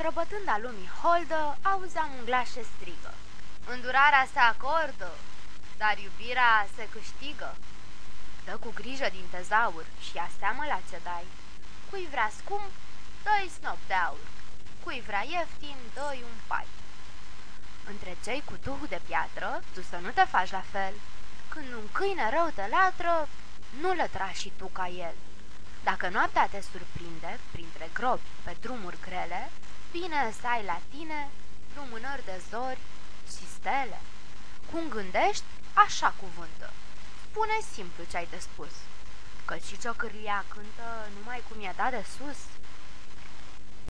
străbătând a lumii holdă, auzeam un glas ce strigă. Îndurarea se acordă, dar iubirea se câștigă. Dă cu grijă din tezaur și ia seamă la ce dai. Cui vrea scump, dă-i snop de aur. Cui vrea ieftin, dă-i un pai. Între cei cu duh de piatră, tu să nu te faci la fel. Când un câine rău te latră, nu lătra și tu ca el. Dacă noaptea te surprinde, printre gropi, pe drumuri grele, bine să ai la tine lumânări de zori și stele. Cum gândești, așa cuvântă. Spune simplu ce ai de spus, căci și ciocârlia cântă numai cum i-a dat de sus.